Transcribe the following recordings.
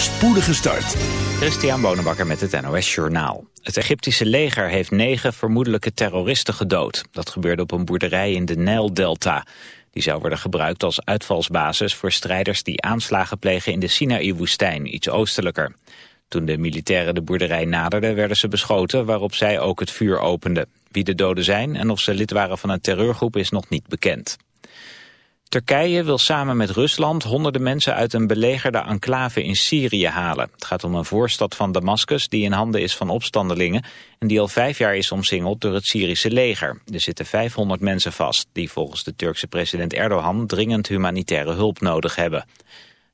spoedige start. Christian Bonenbakker met het NOS Journaal. Het Egyptische leger heeft negen vermoedelijke terroristen gedood. Dat gebeurde op een boerderij in de Nijldelta. Die zou worden gebruikt als uitvalsbasis voor strijders die aanslagen plegen in de Sinaï-woestijn, iets oostelijker. Toen de militairen de boerderij naderden werden ze beschoten waarop zij ook het vuur openden. Wie de doden zijn en of ze lid waren van een terreurgroep is nog niet bekend. Turkije wil samen met Rusland honderden mensen uit een belegerde enclave in Syrië halen. Het gaat om een voorstad van Damascus die in handen is van opstandelingen en die al vijf jaar is omsingeld door het Syrische leger. Er zitten 500 mensen vast die volgens de Turkse president Erdogan dringend humanitaire hulp nodig hebben.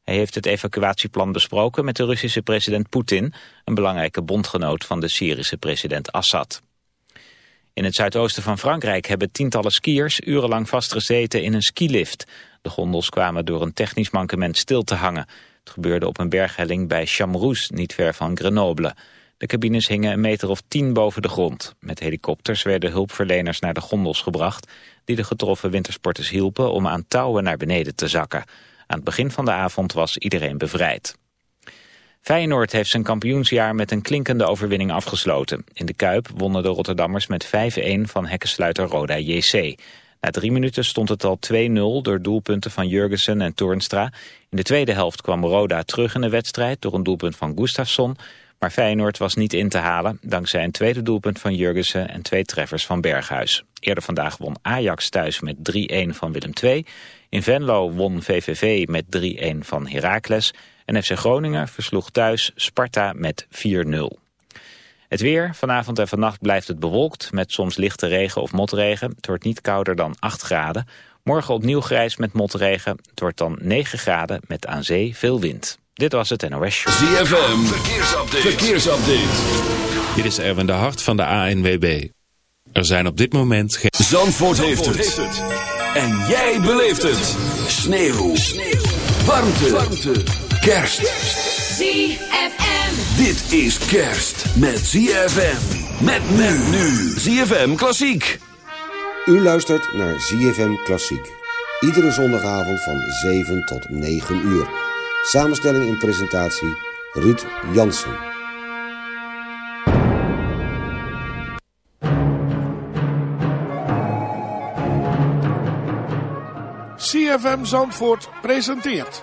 Hij heeft het evacuatieplan besproken met de Russische president Poetin, een belangrijke bondgenoot van de Syrische president Assad. In het zuidoosten van Frankrijk hebben tientallen skiers urenlang vastgezeten in een skilift. De gondels kwamen door een technisch mankement stil te hangen. Het gebeurde op een berghelling bij Chamrouz, niet ver van Grenoble. De cabines hingen een meter of tien boven de grond. Met helikopters werden hulpverleners naar de gondels gebracht... die de getroffen wintersporters hielpen om aan touwen naar beneden te zakken. Aan het begin van de avond was iedereen bevrijd. Feyenoord heeft zijn kampioensjaar met een klinkende overwinning afgesloten. In de Kuip wonnen de Rotterdammers met 5-1 van hekkensluiter Roda JC. Na drie minuten stond het al 2-0 door doelpunten van Jurgensen en Toornstra. In de tweede helft kwam Roda terug in de wedstrijd door een doelpunt van Gustafsson. Maar Feyenoord was niet in te halen dankzij een tweede doelpunt van Jurgensen en twee treffers van Berghuis. Eerder vandaag won Ajax thuis met 3-1 van Willem II. In Venlo won VVV met 3-1 van Heracles. En FC Groningen versloeg thuis Sparta met 4-0. Het weer, vanavond en vannacht blijft het bewolkt met soms lichte regen of motregen. Het wordt niet kouder dan 8 graden. Morgen opnieuw grijs met motregen. Het wordt dan 9 graden met aan zee veel wind. Dit was het NOS Show. ZFM, verkeersupdate. verkeersupdate. Dit is Erwin de Hart van de ANWB. Er zijn op dit moment geen... Zandvoort, heeft, het. En jij beleeft het. Sneeuw. Sneeuw. Warmte. Warmte. Kerst. ZFM. Dit is kerst met ZFM. Met men nu. ZFM Klassiek. U luistert naar ZFM Klassiek. Iedere zondagavond van 7 tot 9 uur. Samenstelling en presentatie Ruud Jansen. CFM Zandvoort presenteert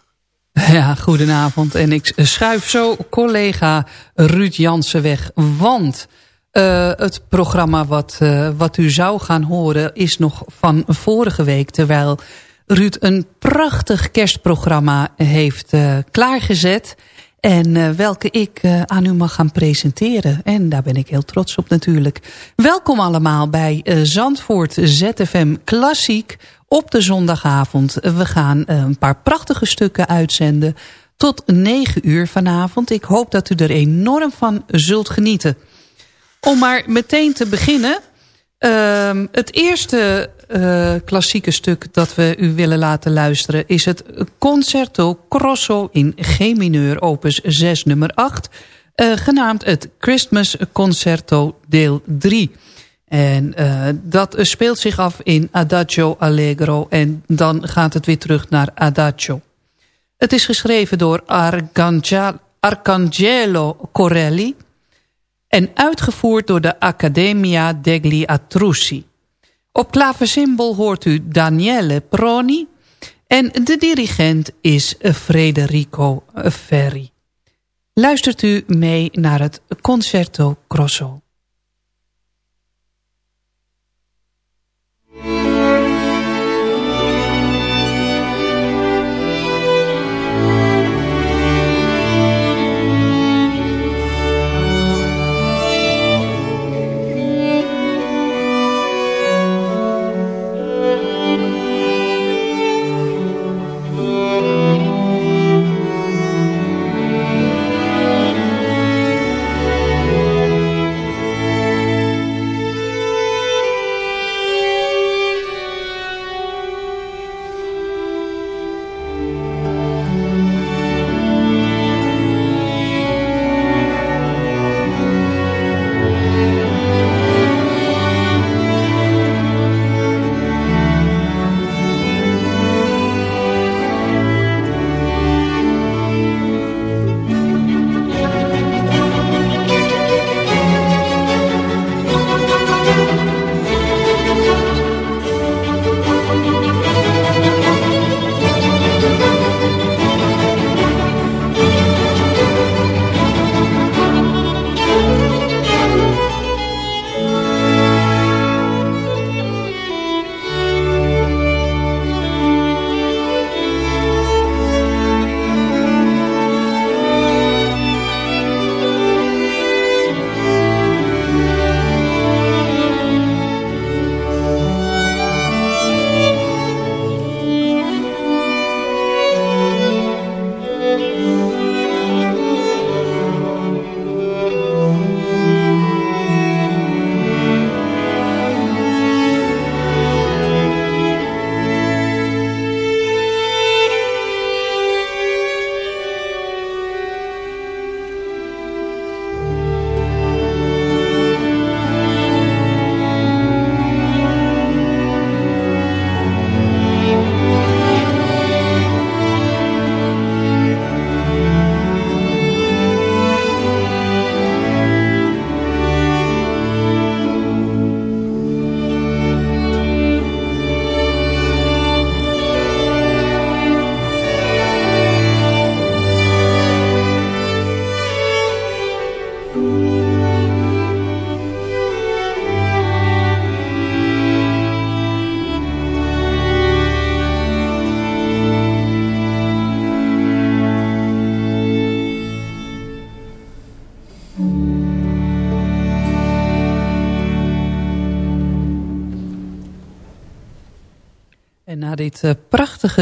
Ja, goedenavond. En ik schuif zo collega Ruud Jansen weg. Want uh, het programma wat, uh, wat u zou gaan horen is nog van vorige week. Terwijl Ruud een prachtig kerstprogramma heeft uh, klaargezet. En welke ik aan u mag gaan presenteren. En daar ben ik heel trots op natuurlijk. Welkom allemaal bij Zandvoort ZFM Klassiek op de zondagavond. We gaan eh, een paar prachtige stukken uitzenden tot 9 uur vanavond. Ik hoop dat u er enorm van zult genieten. Om maar meteen te beginnen. Uh, het eerste uh, klassieke stuk dat we u willen laten luisteren... is het Concerto Grosso in G mineur, opus 6 nummer 8... Uh, genaamd het Christmas Concerto deel 3... En uh, dat speelt zich af in Adagio Allegro. En dan gaat het weer terug naar Adagio. Het is geschreven door Arcangelo Corelli. En uitgevoerd door de Accademia degli Atrussi. Op klaversymbol hoort u Daniele Proni. En de dirigent is Federico Ferri. Luistert u mee naar het Concerto Grosso.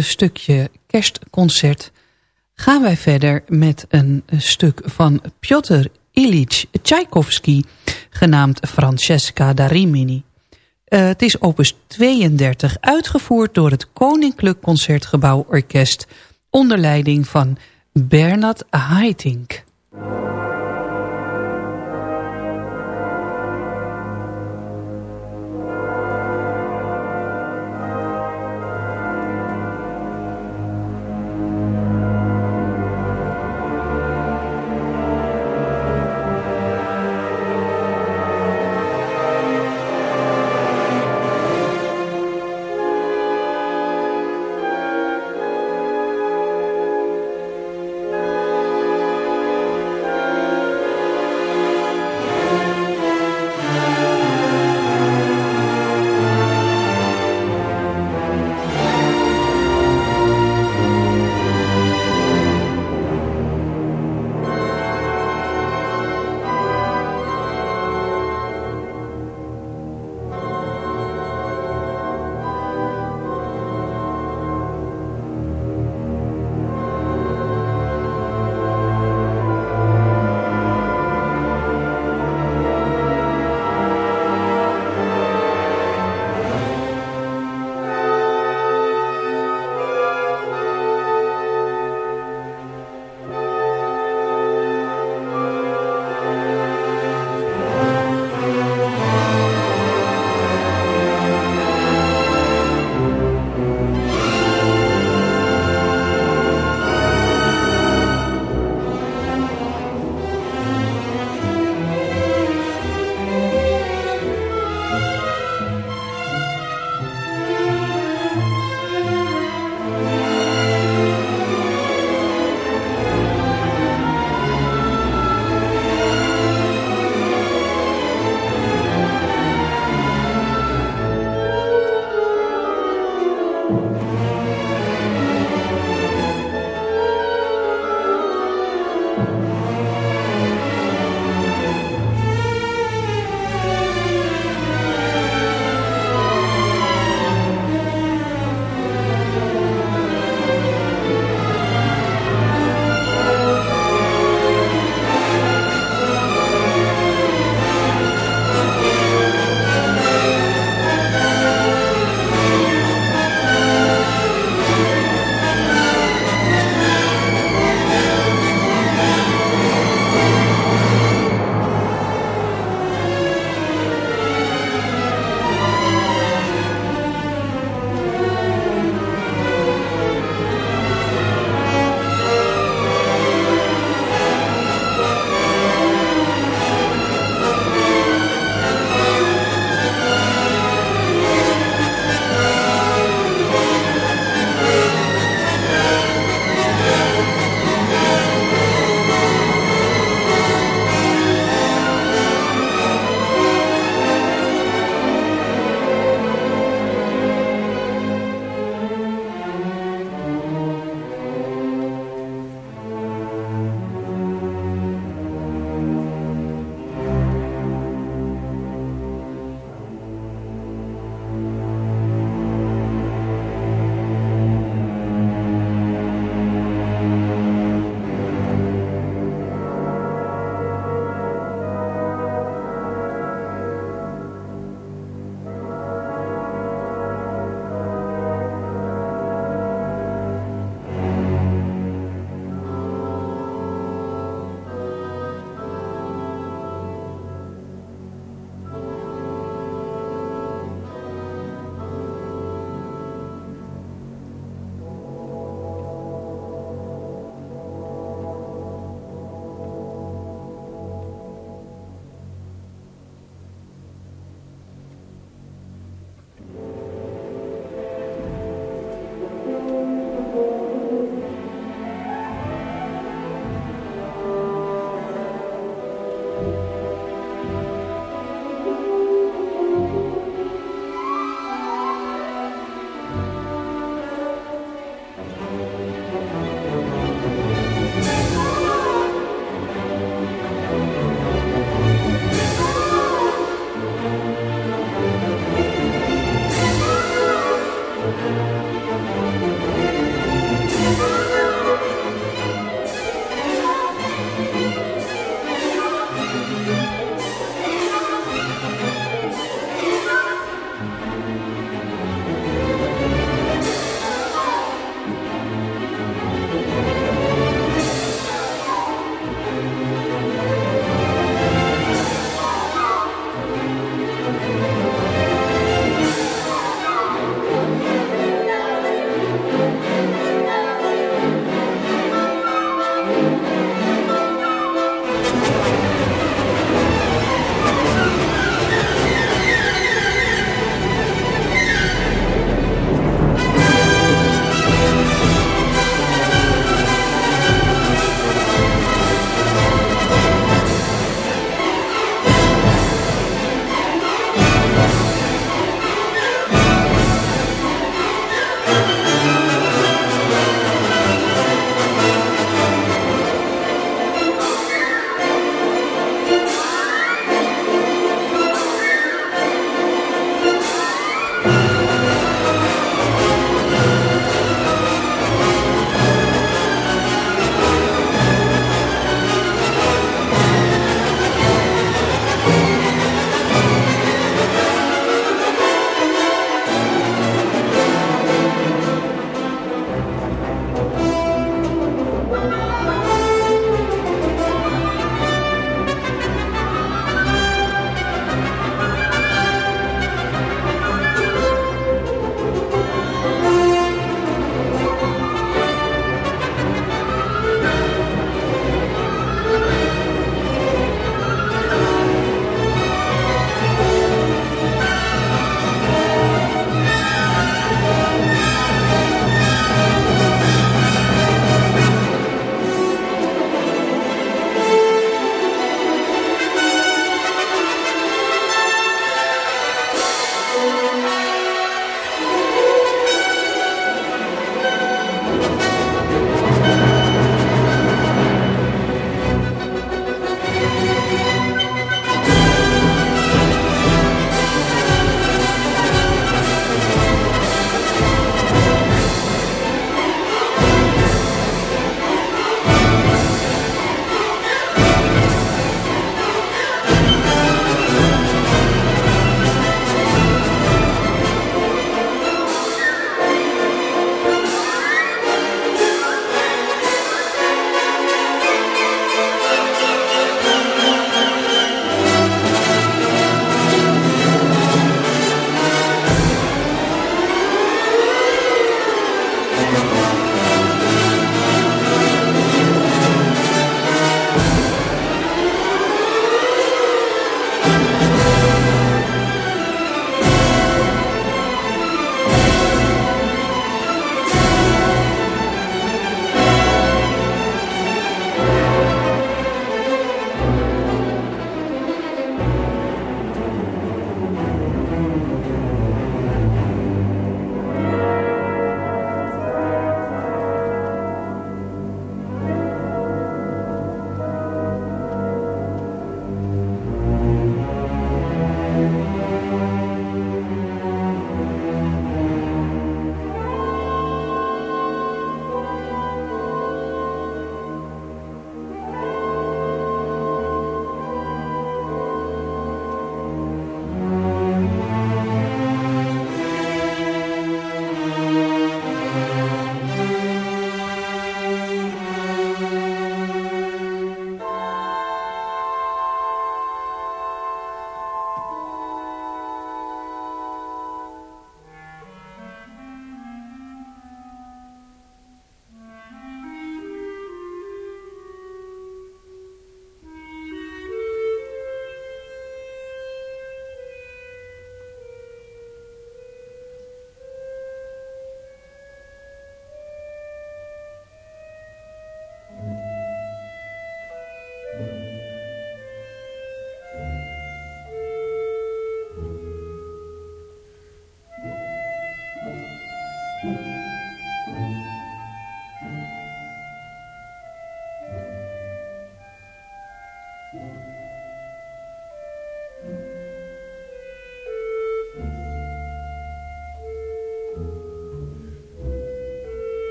Stukje kerstconcert gaan wij verder met een stuk van Piotr Ilyich Tchaikovsky, genaamd Francesca da Rimini. Uh, het is opus 32, uitgevoerd door het Koninklijk Concertgebouw Orkest, onder leiding van Bernard Haitink.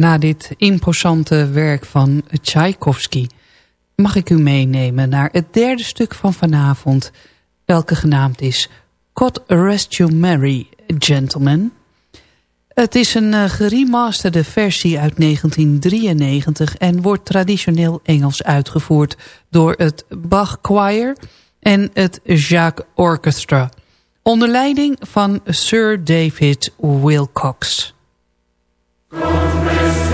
Na dit imposante werk van Tchaikovsky... mag ik u meenemen naar het derde stuk van vanavond... welke genaamd is God Rest You Merry, Gentlemen... Het is een uh, geremasterde versie uit 1993 en wordt traditioneel Engels uitgevoerd door het Bach Choir en het Jacques Orchestra. Onder leiding van Sir David Wilcox. Contra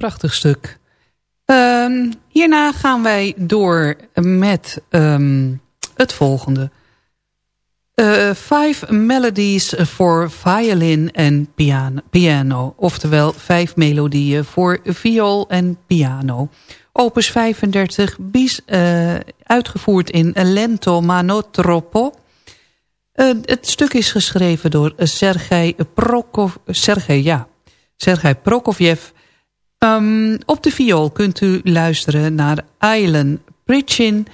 prachtig stuk. Um, hierna gaan wij door met um, het volgende. Uh, five Melodies for Violin en piano. Oftewel vijf melodieën voor viool en piano. Opus 35, bis, uh, uitgevoerd in lento mano troppo. Uh, het stuk is geschreven door Sergei, Prokov, Sergei, ja, Sergei Prokofjev Um, op de viool kunt u luisteren naar Eilen Pritchin...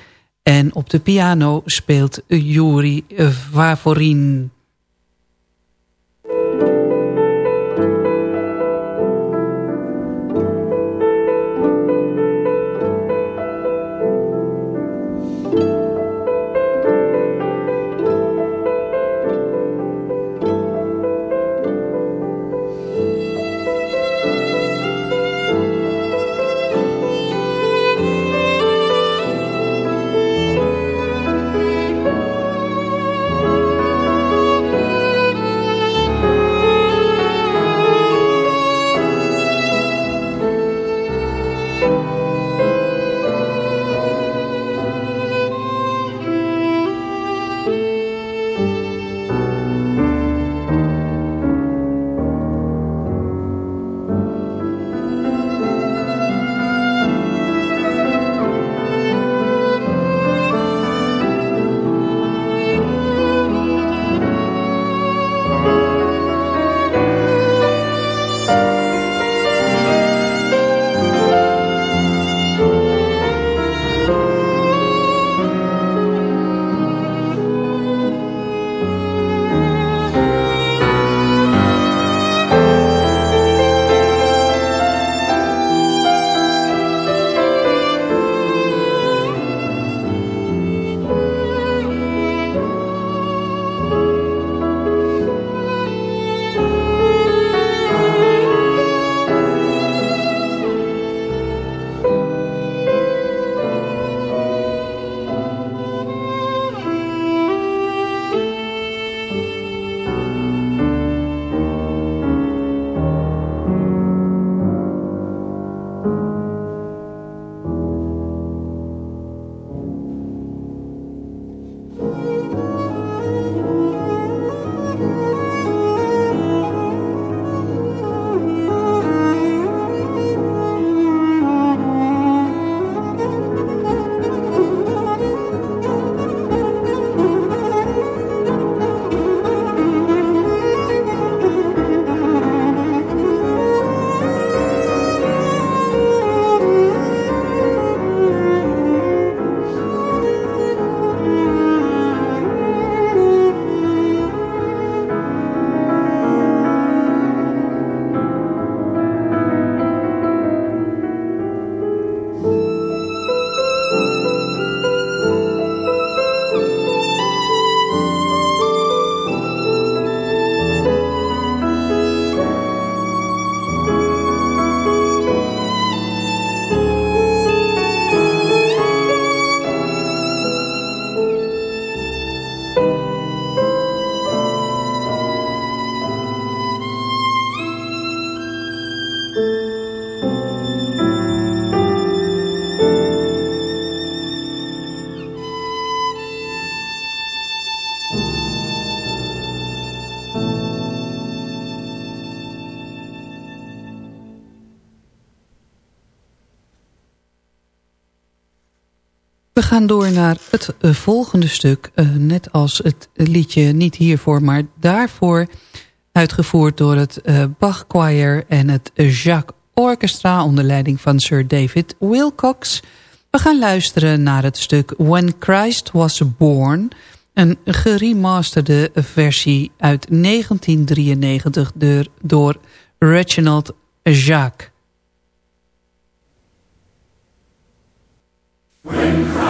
en op de piano speelt Yuri Vavorin. We gaan door naar het uh, volgende stuk. Uh, net als het liedje niet hiervoor, maar daarvoor. Uitgevoerd door het uh, Bach Choir en het Jacques Orchestra... onder leiding van Sir David Wilcox. We gaan luisteren naar het stuk When Christ Was Born... een geremasterde versie uit 1993 door, door Reginald Jacques. When Christ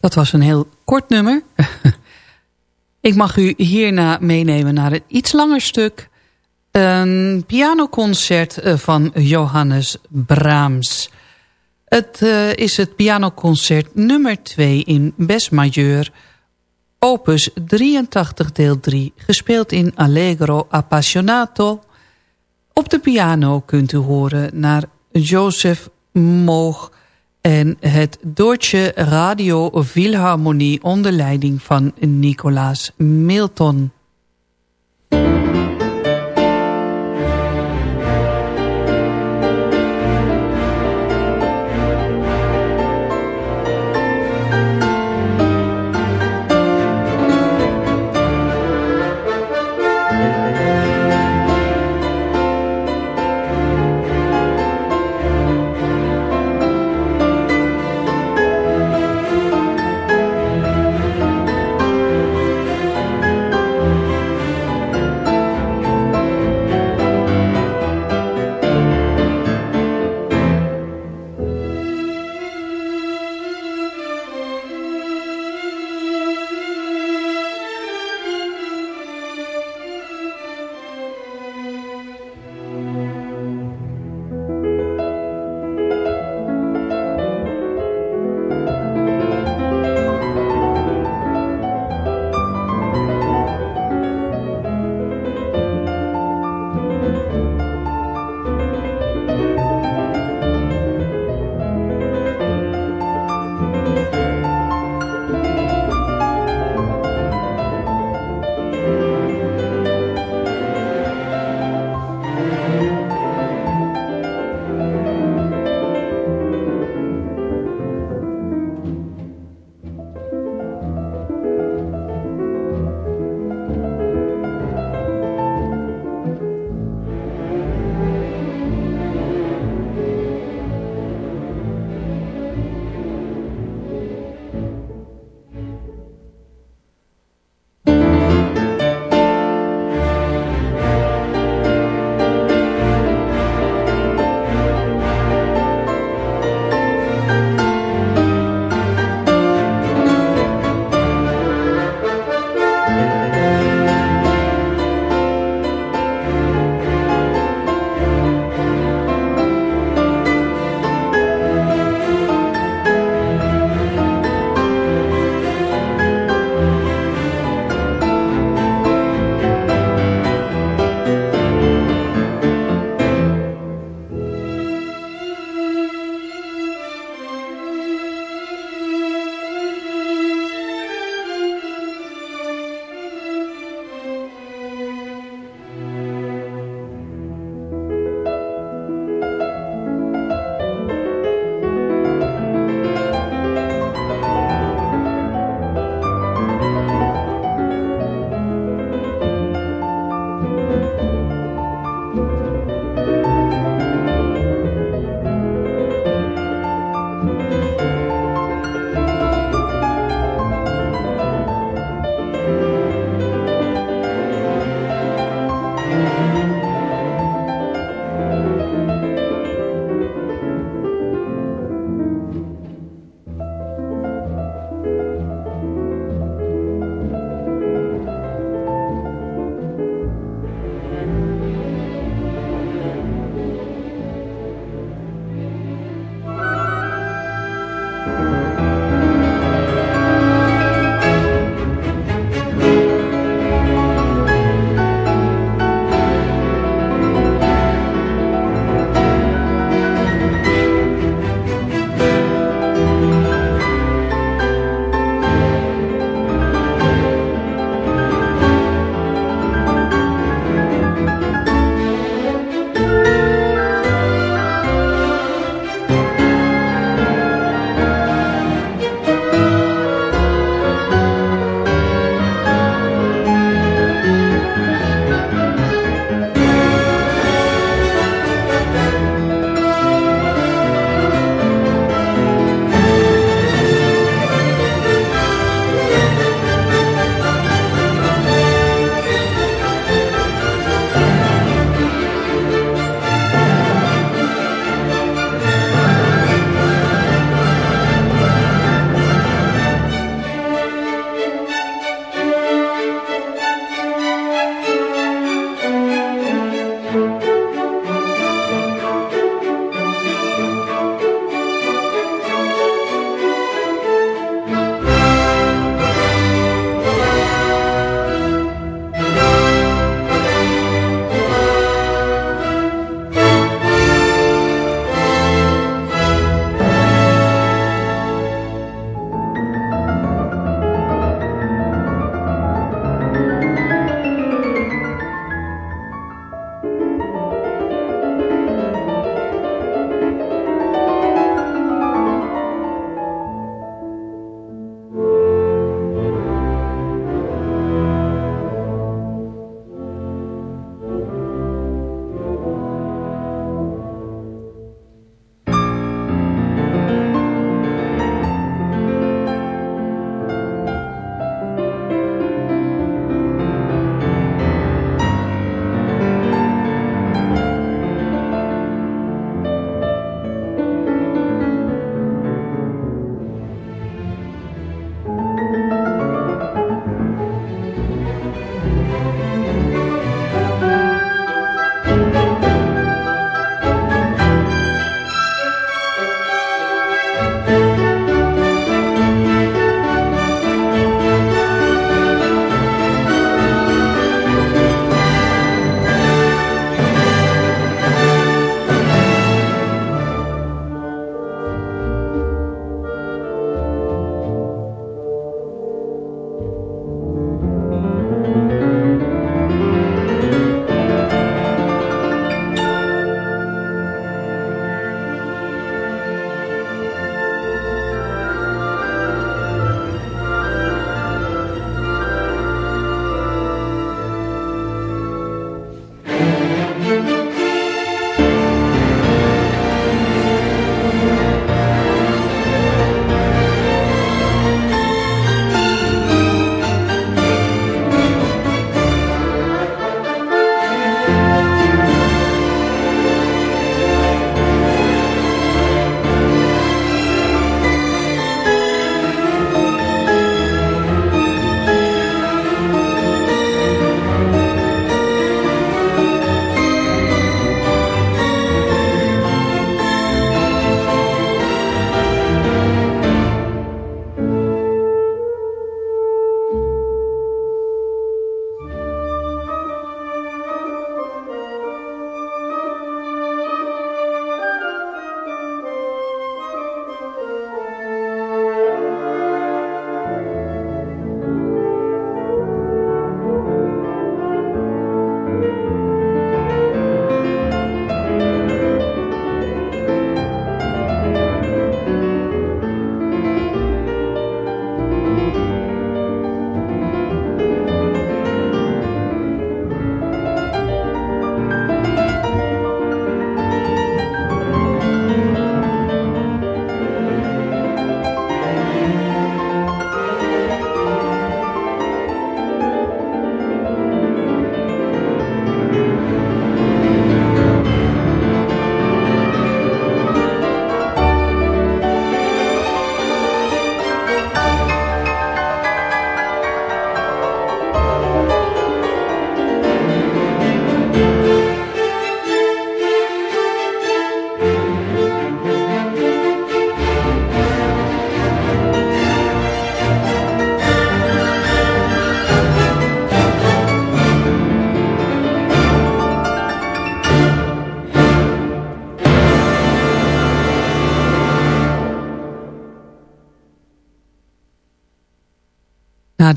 Dat was een heel kort nummer. Ik mag u hierna meenemen naar een iets langer stuk. Een pianoconcert eh, van Johannes Brahms. Het uh, is het pianoconcert nummer 2 in Bes Majeur. Opus 83 deel 3. Gespeeld in Allegro Appassionato. Op de piano kunt u horen naar Joseph Moog en het Deutsche Radio Philharmonie onder leiding van Nicolaas Milton.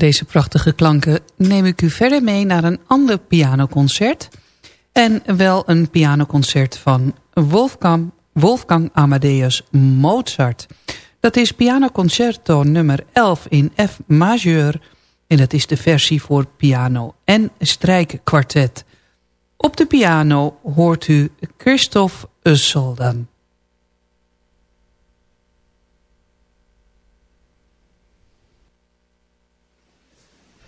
Deze prachtige klanken neem ik u verder mee naar een ander pianoconcert. En wel een pianoconcert van Wolfgang, Wolfgang Amadeus Mozart. Dat is pianoconcerto nummer 11 in F majeur. En dat is de versie voor piano en strijkkwartet. Op de piano hoort u Christophe Soldan.